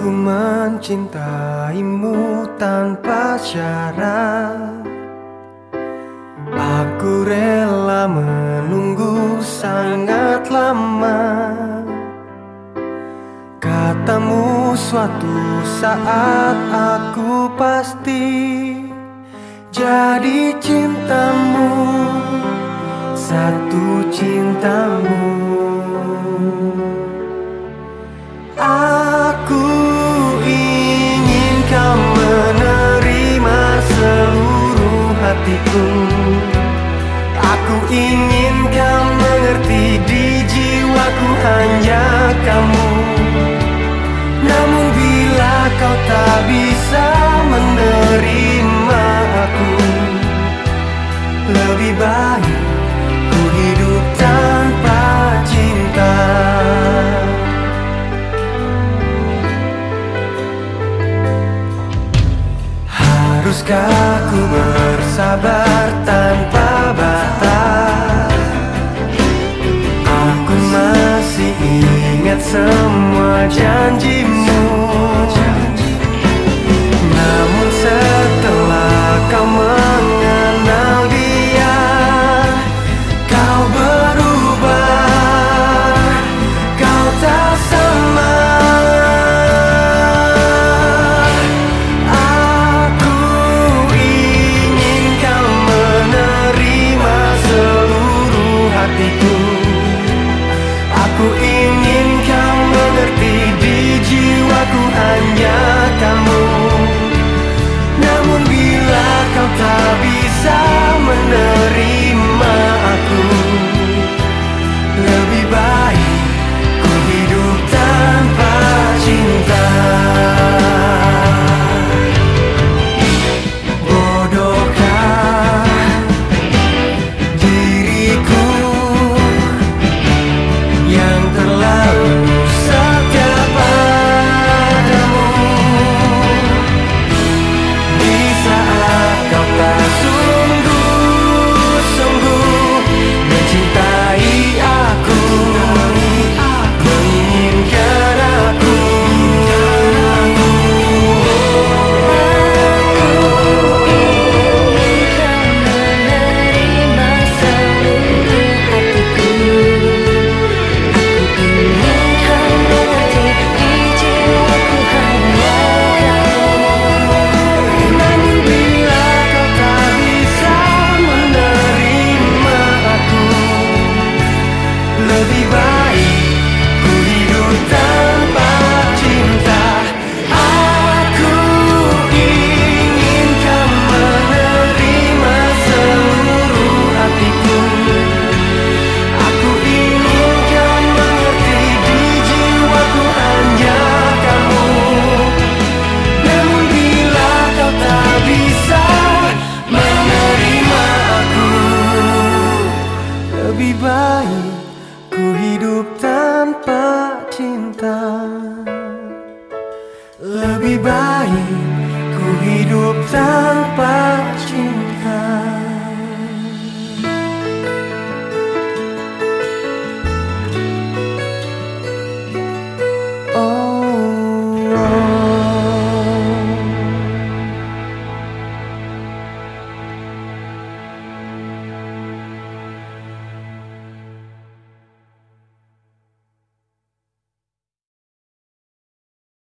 Aku mencintaimu tanpa syarat. Aku rela menunggu sangat lama. Katamu suatu saat aku pasti Jadi cintamu. Satu cintamu. Aku hatiku Aku ingin Haruskah ku bersabar tanpa batas? Aku masih ingat semua janjimu. Lebih baik ku hidup tanpa